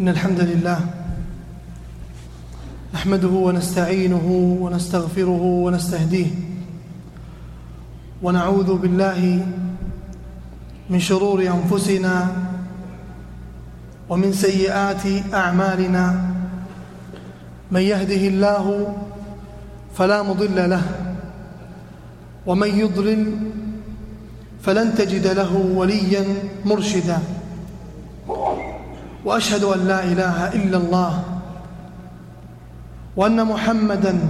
إن الحمد لله نحمده ونستعينه ونستغفره ونستهديه ونعوذ بالله من شرور أنفسنا ومن سيئات أعمالنا من يهده الله فلا مضل له ومن يضلل فلن تجد له وليا مرشدا وأشهد أن لا إله إلا الله وأن محمدا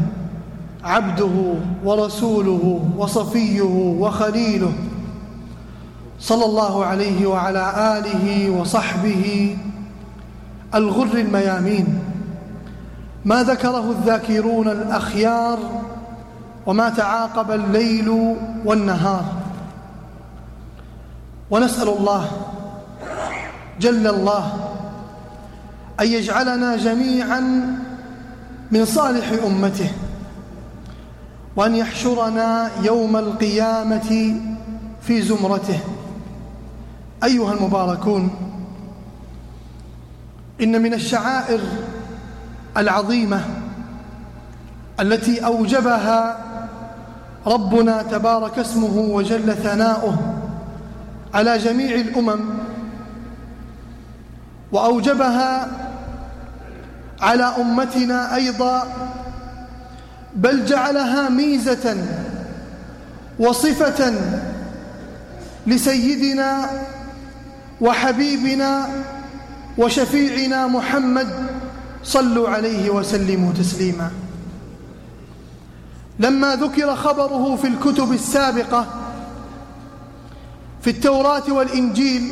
عبده ورسوله وصفيه وخليله صلى الله عليه وعلى آله وصحبه الغر الميامين. ما ذكره الذاكرون الأخيار وما تعاقب الليل والنهار. ونسأل الله جل الله أن يجعلنا جميعا من صالح أمته وأن يحشرنا يوم القيامة في زمرته. أيها المباركون إن من الشعائر العظيمة التي أوجبها ربنا تبارك اسمه وجل ثناؤه على جميع الأمم وأوجبها على أمتنا أيضا بل جعلها ميزة وصفة لسيدنا وحبيبنا وشفيعنا محمد صلوا عليه وسلموا تسليما. لما ذكر خبره في الكتب السابقة في التوراة والإنجيل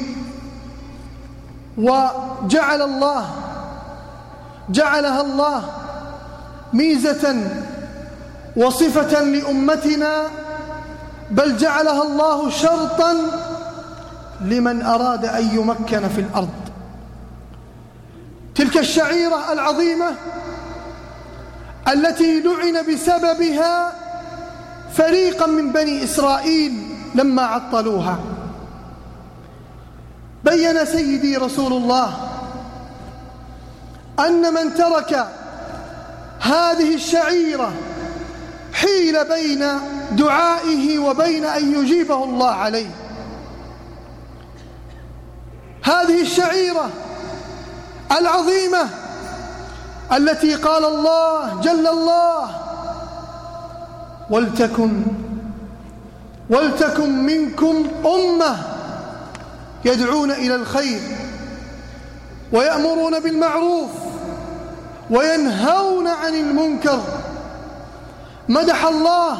وجعل الله جعلها الله ميزة وصفة لأمتنا بل جعلها الله شرطا لمن أراد أن يمكن في الأرض. تلك الشعيرة العظيمة التي لعن بسببها فريقا من بني إسرائيل لما عطلوها. بين سيدي رسول الله أن من ترك هذه الشعيرة حيل بين دعائه وبين أن يجيبه الله عليه. هذه الشعيرة العظيمة التي قال الله جل الله ولتكن ولتكن منكم أمة يدعون إلى الخير ويأمرون بالمعروف وينهون عن المنكر. مدح الله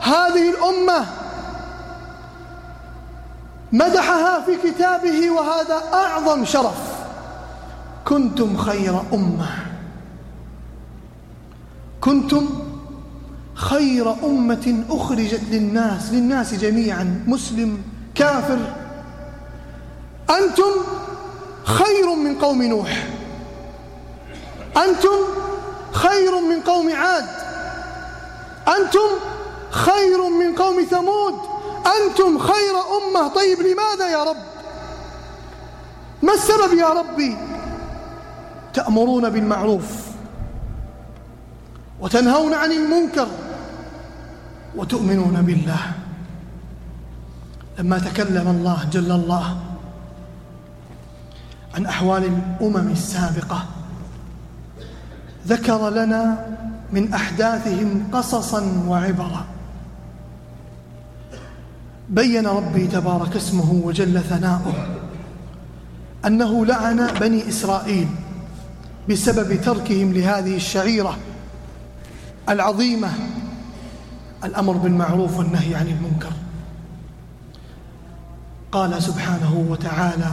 هذه الأمة. مدحها في كتابه وهذا أعظم شرف. كنتم خير أمة. كنتم خير أمة أخرجت للناس للناس جميعا مسلم كافر. أنتم خير من قوم نوح. أنتم خير من قوم عاد. أنتم خير من قوم ثمود. أنتم خير أمة. طيب لماذا يا رب؟ ما السبب يا ربي؟ تأمرون بالمعروف وتنهون عن المنكر وتؤمنون بالله. لما تكلم الله جل الله عن أحوال الأمم السابقة. ذكر لنا من أحداثهم قصصا وعبرا. بين ربي تبارك اسمه وجل ثناؤه أنه لعن بني إسرائيل بسبب تركهم لهذه الشعيرة العظيمة. الأمر بالمعروف والنهي عن المنكر. قال سبحانه وتعالى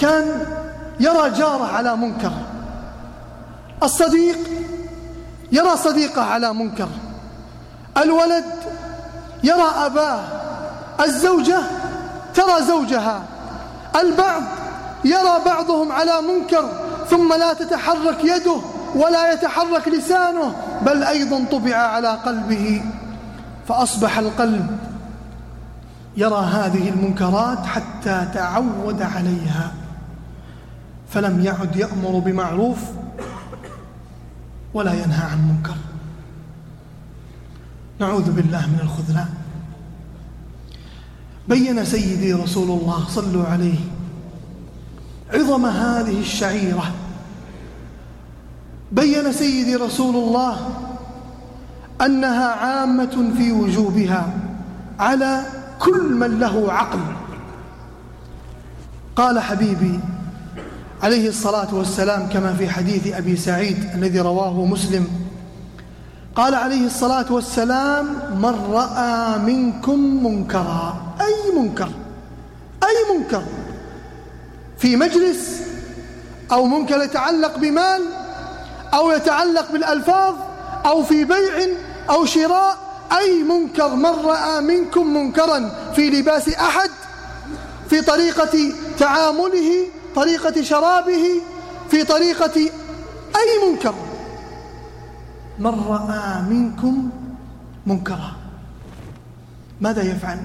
كان يرى جاره على منكر. الصديق يرى صديقه على منكر. الولد يرى أباه. الزوجة ترى زوجها. البعض يرى بعضهم على منكر ثم لا تتحرك يده ولا يتحرك لسانه بل أيضا طبع على قلبه. فأصبح القلب يرى هذه المنكرات حتى تعود عليها. فلم يعد يأمر بمعروف ولا ينهى عن منكر. نعوذ بالله من الخذلان. بين سيدي رسول الله صلوا عليه. عظم هذه الشعيرة. بين سيدي رسول الله أنها عامة في وجوبها على كل من له عقل. قال حبيبي عليه الصلاة والسلام كما في حديث أبي سعيد الذي رواه مسلم. قال عليه الصلاة والسلام من رأى منكم منكرا أي منكر أي منكر. في مجلس أو منكر يتعلق بمال أو يتعلق بالألفاظ أو في بيع أو شراء أي منكر. من رأى منكم منكرا في لباس أحد في طريقة تعامله طريقة شرابه في طريقة أي منكر. من رأى منكم منكرا ماذا يفعل؟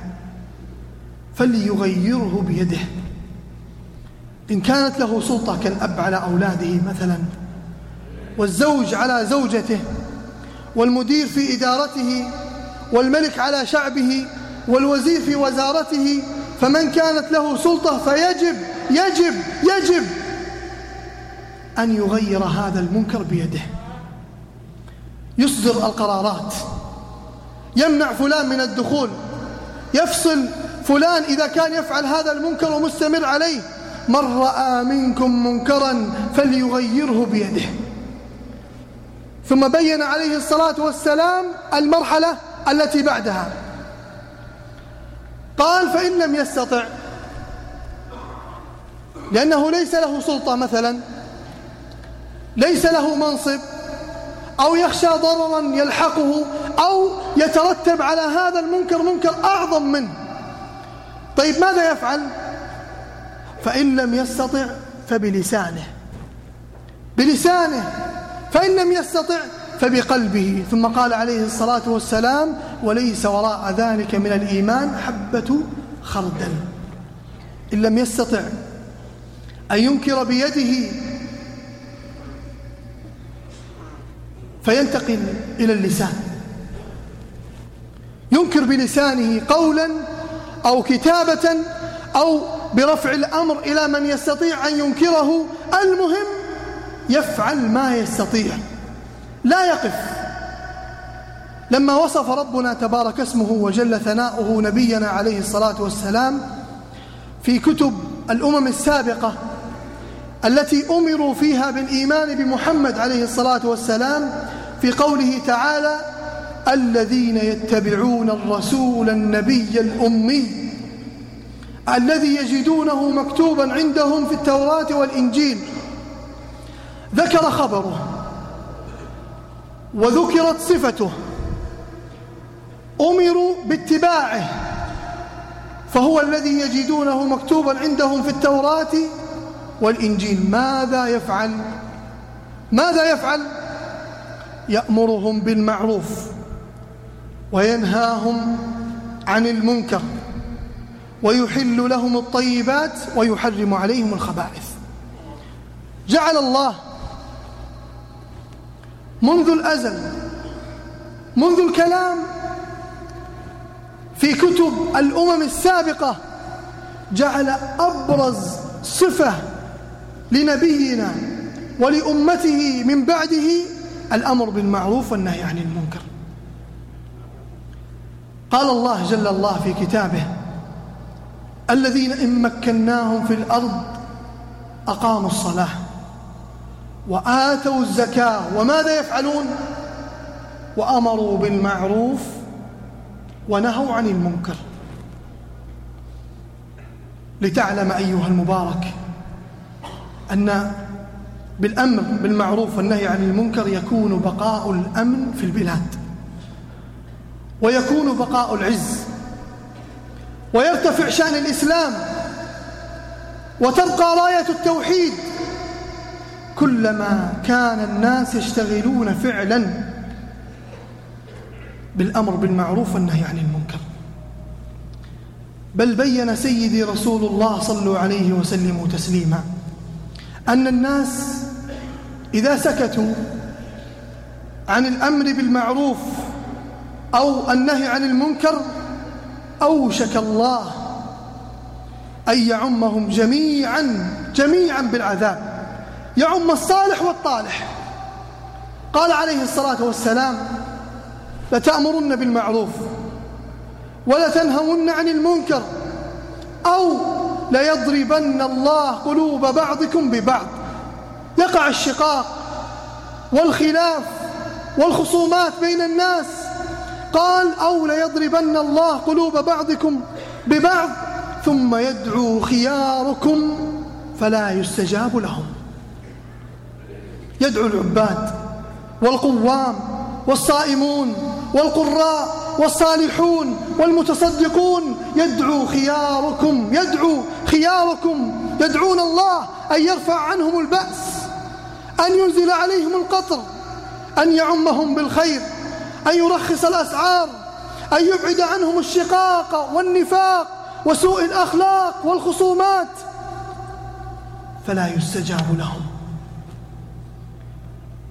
فليغيره بيده. إن كانت له سلطة كالأب على أولاده مثلا والزوج على زوجته والمدير في إدارته والملك على شعبه والوزير في وزارته فمن كانت له سلطة فيجب يجب يجب أن يغير هذا المنكر بيده. يصدر القرارات. يمنع فلان من الدخول. يفصل فلان إذا كان يفعل هذا المنكر ومستمر عليه. من رأى منكم منكرا فليغيره بيده. ثم بين عليه الصلاة والسلام المرحلة التي بعدها. قال فإن لم يستطع لأنه ليس له سلطة مثلا ليس له منصب أو يخشى ضررا يلحقه أو يترتب على هذا المنكر منكر أعظم منه. طيب ماذا يفعل؟ فإن لم يستطع فبلسانه. بلسانه. فإن لم يستطع فبقلبه. ثم قال عليه الصلاة والسلام وليس وراء ذلك من الإيمان حبة خردل. إن لم يستطع أن ينكر بيده؟ فينتقل إلى اللسان. ينكر بلسانه قولا أو كتابة أو برفع الأمر إلى من يستطيع أن ينكره. المهم يفعل ما يستطيع. لا يقف. لما وصف ربنا تبارك اسمه وجل ثناؤه نبينا عليه الصلاة والسلام في كتب الأمم السابقة التي أمروا فيها بالإيمان بمحمد عليه الصلاة والسلام في قوله تعالى الذين يتبعون الرسول النبي الأمي الذي يجدونه مكتوبا عندهم في التوراة والإنجيل. ذكر خبره وذكرت صفته. أمروا باتباعه فهو الذي يجدونه مكتوبا عندهم في التوراة والإنجيل ماذا يفعل؟ ماذا يفعل؟ يأمرهم بالمعروف وينهاهم عن المنكر ويحل لهم الطيبات ويحرم عليهم الخبائث. جعل الله منذ الأزل منذ الكلام في كتب الأمم السابقة جعل أبرز صفة لنبينا ولأمته من بعده الأمر بالمعروف والنهي عن المنكر. قال الله جل الله في كتابه الذين إن مكناهم في الأرض أقاموا الصلاة وآتوا الزكاة وماذا يفعلون؟ وأمروا بالمعروف ونهوا عن المنكر. لتعلم أيها المبارك أن بالأمر بالمعروف والنهي عن المنكر يكون بقاء الأمن في البلاد ويكون بقاء العز ويرتفع شأن الإسلام وتبقى راية التوحيد. كلما كان الناس يشتغلون فعلا بالأمر بالمعروف والنهي عن المنكر. بل بين سيدي رسول الله صلوا عليه وسلموا تسليما. أن الناس إذا سكتوا عن الأمر بالمعروف أو النهي عن المنكر أوشك الله أن يعمهم جميعا جميعا بالعذاب. يعم الصالح والطالح. قال عليه الصلاة والسلام لتأمرن بالمعروف ولتنهون عن المنكر أو ليضربن الله قلوب بعضكم ببعض. يقع الشقاق والخلاف والخصومات بين الناس. قال أو ليضربن الله قلوب بعضكم ببعض ثم يدعو خياركم فلا يستجاب لهم. يدعو العباد والقوام والصائمون والقراء والصالحون والمتصدقون يدعو خياركم يدعو خياركم يدعون الله أن يرفع عنهم البأس أن ينزل عليهم القطر أن يعمهم بالخير أن يرخص الأسعار أن يبعد عنهم الشقاق والنفاق وسوء الأخلاق والخصومات. فلا يستجاب لهم.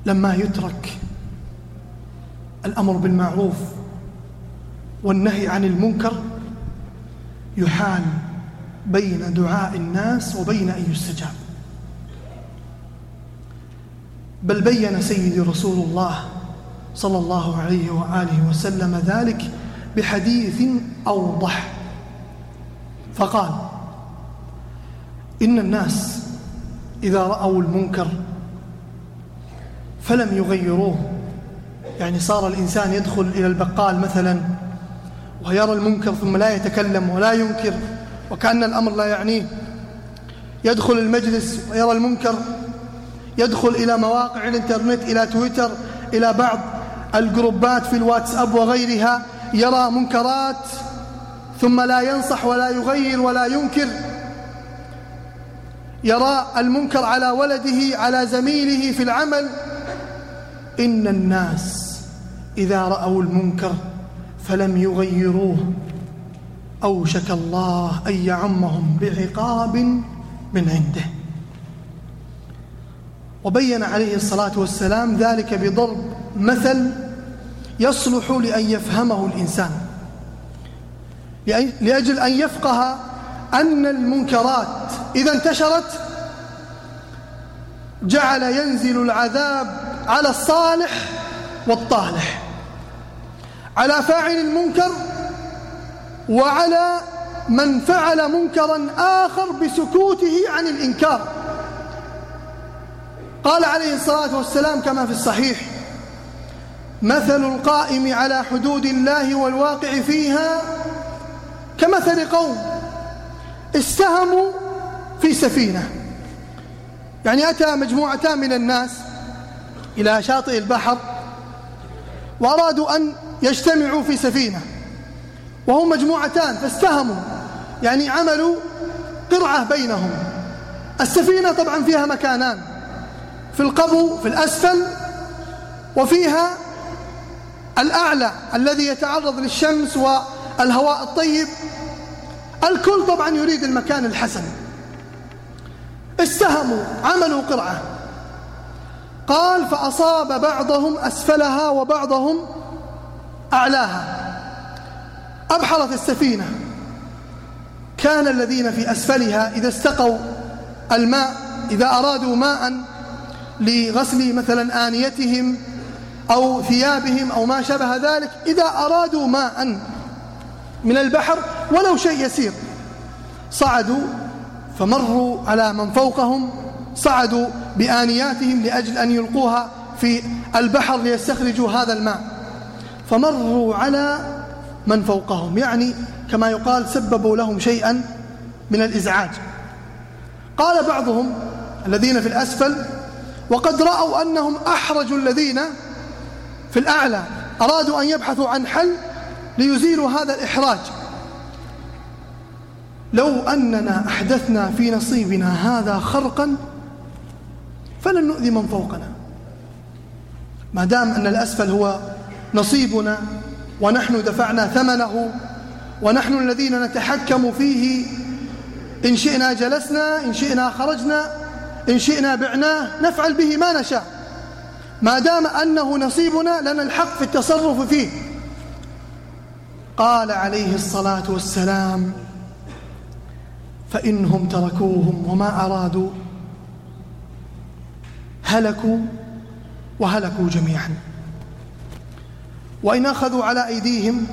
لما يترك الأمر بالمعروف والنهي عن المنكر يحال بين دعاء الناس وبين أن يستجاب. بل بين سيدي رسول الله صلى الله عليه وآله وسلم ذلك بحديث أوضح. فقال إن الناس إذا رأوا المنكر فلم يغيروه. يعني صار الإنسان يدخل إلى البقال مثلا ويرى المنكر ثم لا يتكلم ولا ينكر وكأن الأمر لا يعنيه. يدخل المجلس ويرى المنكر. يدخل إلى مواقع الإنترنت إلى تويتر إلى بعض الجروبات في الواتساب وغيرها. يرى منكرات ثم لا ينصح ولا يغير ولا ينكر. يرى المنكر على ولده على زميله في العمل. إن الناس إذا رأوا المنكر فلم يغيروه. أوشك الله أن يعمهم بعقاب من عنده. وبين عليه الصلاة والسلام ذلك بضرب مثل يصلح لأن يفهمه الإنسان. لأجل أن يفقه أن المنكرات إذا انتشرت جعل ينزل العذاب على الصالح والطالح. على فاعل المنكر وعلى من فعل منكرا آخر بسكوته عن الإنكار. قال عليه الصلاة والسلام كما في الصحيح مثل القائم على حدود الله والواقع فيها كمثل قوم استهموا في سفينة. يعني أتى مجموعتان من الناس إلى شاطئ البحر وأرادوا أن يجتمعوا في سفينة وهم مجموعتان فاستهموا يعني عملوا قرعة بينهم. السفينة طبعا فيها مكانان في القبو في الأسفل وفيها الأعلى الذي يتعرض للشمس والهواء الطيب. الكل طبعا يريد المكان الحسن. استهموا عملوا قرعة. قال فأصاب بعضهم أسفلها وبعضهم أعلاها. أبحرت السفينة. كان الذين في أسفلها إذا استقوا الماء إذا أرادوا ماء لغسل مثلا آنيتهم أو ثيابهم أو ما شابه ذلك إذا أرادوا ماء من البحر ولو شيء يسير. صعدوا فمروا على من فوقهم صعدوا بآنياتهم لأجل أن يلقوها في البحر ليستخرجوا هذا الماء. فمروا على من فوقهم. يعني كما يقال سببوا لهم شيئا من الإزعاج. قال بعضهم الذين في الأسفل وقد رأوا أنهم أحرجوا الذين في الأعلى. أرادوا أن يبحثوا عن حل ليزيلوا هذا الإحراج. لو أننا أحدثنا في نصيبنا هذا خرقا فلن نؤذي من فوقنا. ما دام أن الأسفل هو نصيبنا ونحن دفعنا ثمنه ونحن الذين نتحكم فيه. إن شئنا جلسنا إن شئنا خرجنا إن شئنا بعناه نفعل به ما نشاء. ما دام أنه نصيبنا لنا الحق في التصرف فيه. قال عليه الصلاة والسلام فإنهم تركوهم وما أرادوا. هلكوا وهلكوا جميعا. وإن أخذوا على أيديهم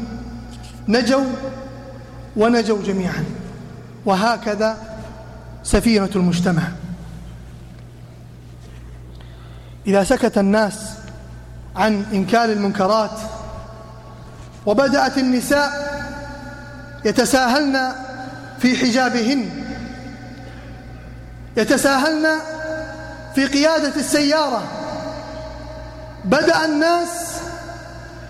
نجوا ونجوا جميعا. وهكذا سفينة المجتمع. إذا سكت الناس عن إنكار المنكرات وبدأت النساء يتساهلن في حجابهن يتساهلن في قيادة السيارة بدأ الناس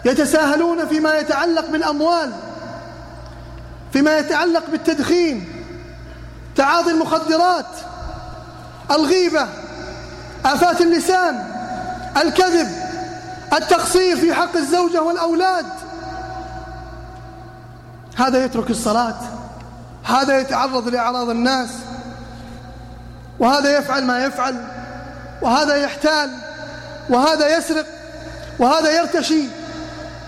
يتساهلون فيما يتعلق بالأموال فيما يتعلق بالتدخين تعاطي المخدرات الغيبة آفات اللسان الكذب التقصير في حق الزوجة والأولاد. هذا يترك الصلاة هذا يتعرض لأعراض الناس وهذا يفعل ما يفعل وهذا يحتال وهذا يسرق وهذا يرتشي.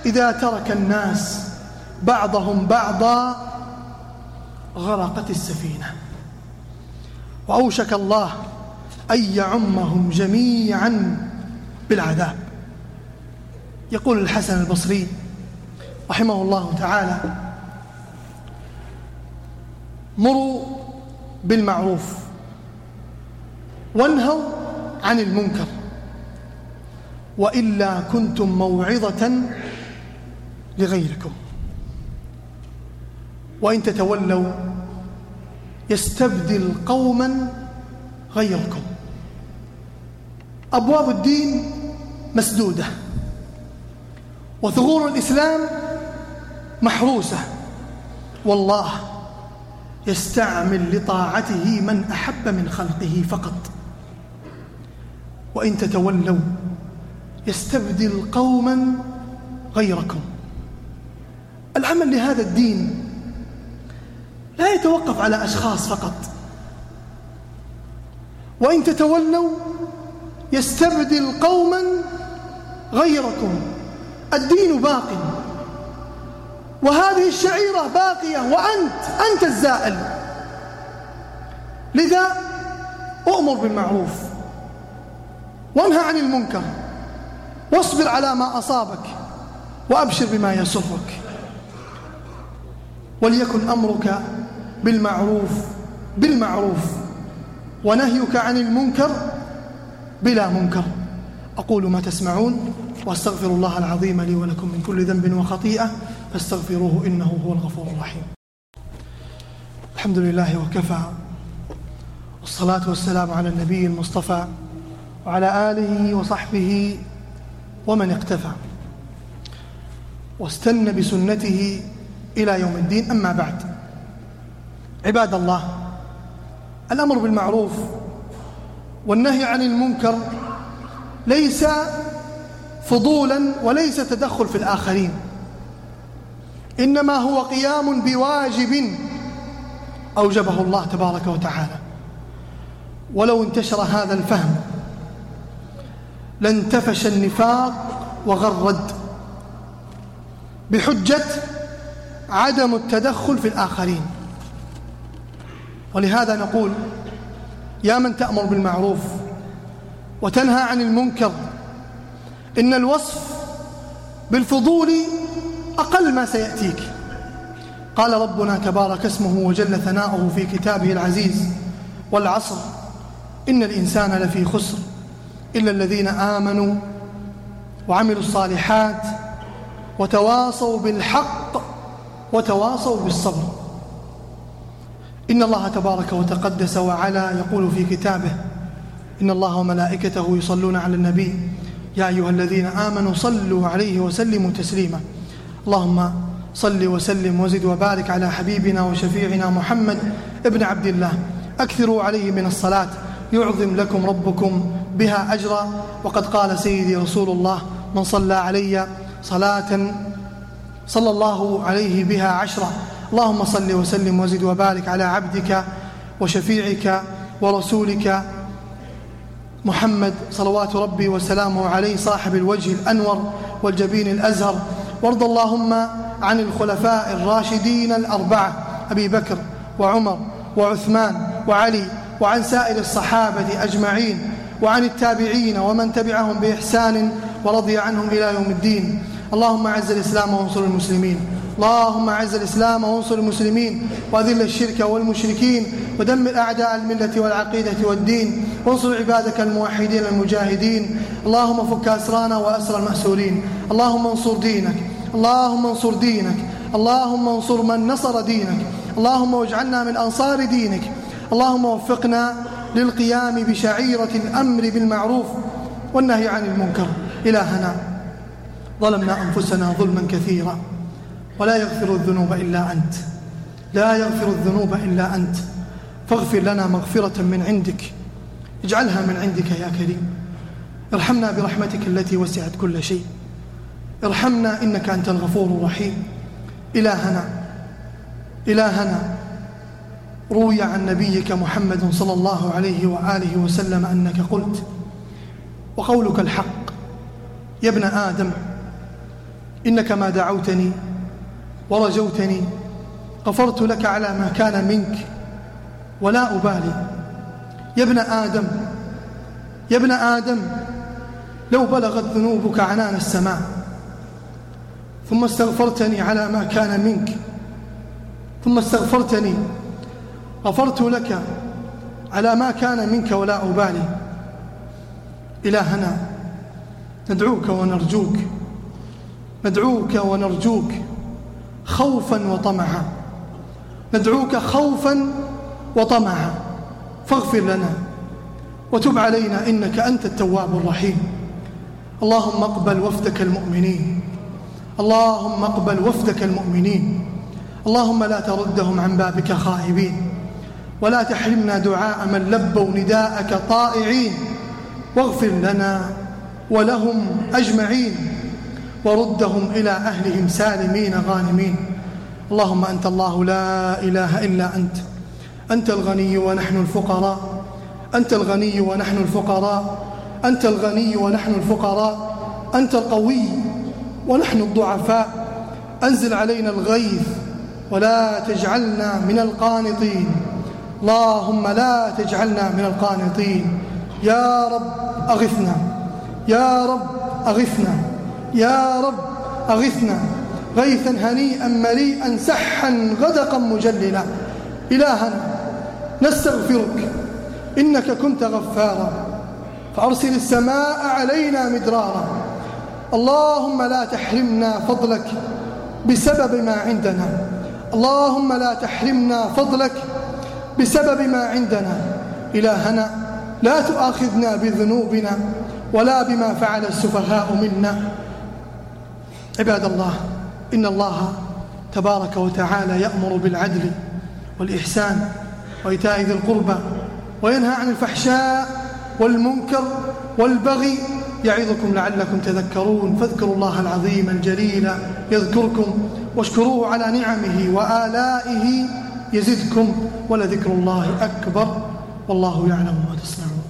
إذا ترك الناس بعضهم بعضا غرقت السفينة. وأوشك الله أن يعمهم جميعا بالعذاب. يقول الحسن البصري رحمه الله تعالى مروا بالمعروف وانهوا عن المنكر وإلا كنتم موعظة لغيركم. وإن تتولوا يستبدل قوما غيركم. أبواب الدين مسدودة. وثغور الإسلام محروسة. والله يستعمل لطاعته من أحب من خلقه فقط. وإن تتولوا يستبدل قوما غيركم. العمل لهذا الدين لا يتوقف على أشخاص فقط. وإن تتولوا يستبدل قوما غيركم. الدين باق. وهذه الشعيرة باقية. وأنت أنت الزائل. لذا أؤمر بالمعروف. وانهى عن المنكر. واصبر على ما أصابك. وأبشر بما يسرك. وليكن أمرك بالمعروف بالمعروف. ونهيك عن المنكر بلا منكر. أقول ما تسمعون وأستغفر الله العظيم لي ولكم من كل ذنب وخطيئة. فاستغفروه إنه هو الغفور الرحيم. الحمد لله وكفى. والصلاة والسلام على النبي المصطفى وعلى آله وصحبه ومن اقتفى. واستنى بسنته إلى يوم الدين. أما بعد عباد الله الأمر بالمعروف والنهي عن المنكر ليس فضولا وليس تدخل في الآخرين إنما هو قيام بواجب أوجبه الله تبارك وتعالى. ولو انتشر هذا الفهم لانتفش النفاق وغرد بحجة عدم التدخل في الآخرين. ولهذا نقول يا من تأمر بالمعروف وتنهى عن المنكر إن الوصف بالفضول أقل ما سيأتيك. قال ربنا تبارك اسمه وجل ثناؤه في كتابه العزيز والعصر إن الإنسان لفي خسر إلا الذين آمنوا وعملوا الصالحات وتواصوا بالحق وتواصوا بالصبر. إن الله تبارك وتقدس وعلا يقول في كتابه إن الله وملائكته يصلون على النبي يا أيها الذين آمنوا صلوا عليه وسلموا تسليما. اللهم صل وسلم وزد وبارك على حبيبنا وشفيعنا محمد ابن عبد الله. أكثروا عليه من الصلاة. يعظم لكم ربكم بها أجرا. وقد قال سيدي رسول الله من صلى علي صلاة صلى الله عليه بها عشرا اللهم صل وسلم وزد وبارك على عبدك وشفيعك ورسولك محمد صلوات ربي وسلامه عليه صاحب الوجه الأنور والجبين الأزهر. وارض اللهم عن الخلفاء الراشدين الأربعة أبي بكر وعمر وعثمان وعلي وعن سائر الصحابة أجمعين وعن التابعين ومن تبعهم بإحسان ورضي عنهم إلى يوم الدين. اللهم أعز الإسلام وانصر المسلمين. اللهم أعز الإسلام وانصر المسلمين. وأذل الشرك والمشركين. ودمر أعداء الملة والعقيدة والدين. وانصر عبادك الموحدين المجاهدين. اللهم فك أسرانا وأسر المأسورين. اللهم انصر دينك. اللهم انصر دينك. اللهم انصر من نصر دينك. اللهم واجعلنا من أنصار دينك. اللهم وفقنا للقيام بشعيرة الأمر بالمعروف والنهي عن المنكر. إلهنا. ظلمنا أنفسنا ظلما كثيرا. ولا يغفر الذنوب إلا أنت. لا يغفر الذنوب إلا أنت. فاغفر لنا مغفرة من عندك. اجعلها من عندك يا كريم. ارحمنا برحمتك التي وسعت كل شيء. ارحمنا إنك أنت الغفور الرحيم. إلهنا إلهنا روي عن نبيك محمد صلى الله عليه وآله وسلم أنك قلت وقولك الحق يا ابن آدم إنك ما دعوتني ورجوتني غفرت لك على ما كان منك ولا أبالي. يا ابن آدم يا ابن آدم لو بلغت ذنوبك عنان السماء ثم استغفرتني على ما كان منك ثم استغفرتني غفرت لك على ما كان منك ولا أبالي. إلهنا ندعوك ونرجوك. ندعوك ونرجوك خوفا وطمعا. ندعوك خوفا وطمعا. فاغفر لنا وتب علينا إنك أنت التواب الرحيم. اللهم اقبل وفدك المؤمنين. اللهم اقبل وفدك المؤمنين. اللهم لا تردهم عن بابك خائبين. ولا تحرمنا دعاء من لبوا نداءك طائعين. واغفر لنا ولهم أجمعين. وردهم إلى أهلهم سالمين غانمين. اللهم أنت الله لا إله إلا أنت. أنت الغني ونحن الفقراء. أنت الغني ونحن الفقراء. أنت الغني ونحن الفقراء. أنت القوي ونحن الضعفاء. أنزل علينا الغيث ولا تجعلنا من القانطين. اللهم لا تجعلنا من القانطين. يا رب أغثنا. يا رب أغثنا. يا رب أغثنا غيثا هنيئا مليئا سحا غدقا مجللا. إلهنا نستغفرك إنك كنت غفارا. فأرسل السماء علينا مدرارا. اللهم لا تحرمنا فضلك بسبب ما عندنا. اللهم لا تحرمنا فضلك بسبب ما عندنا. إلهنا لا تؤاخذنا بذنوبنا ولا بما فعل السفهاء منا. عباد الله إن الله تبارك وتعالى يأمر بالعدل والإحسان وإيتاء ذي القربى وينهى عن الفحشاء والمنكر والبغي يعظكم لعلكم تذكرون. فاذكروا الله العظيم الجليل يذكركم واشكروه على نعمه وآلائه يزدكم ولذكر الله أكبر. والله يعلم ما تصنعون.